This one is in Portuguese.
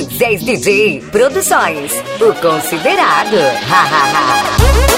10 DJ Produções. O Considerado. Ha, ha, ha.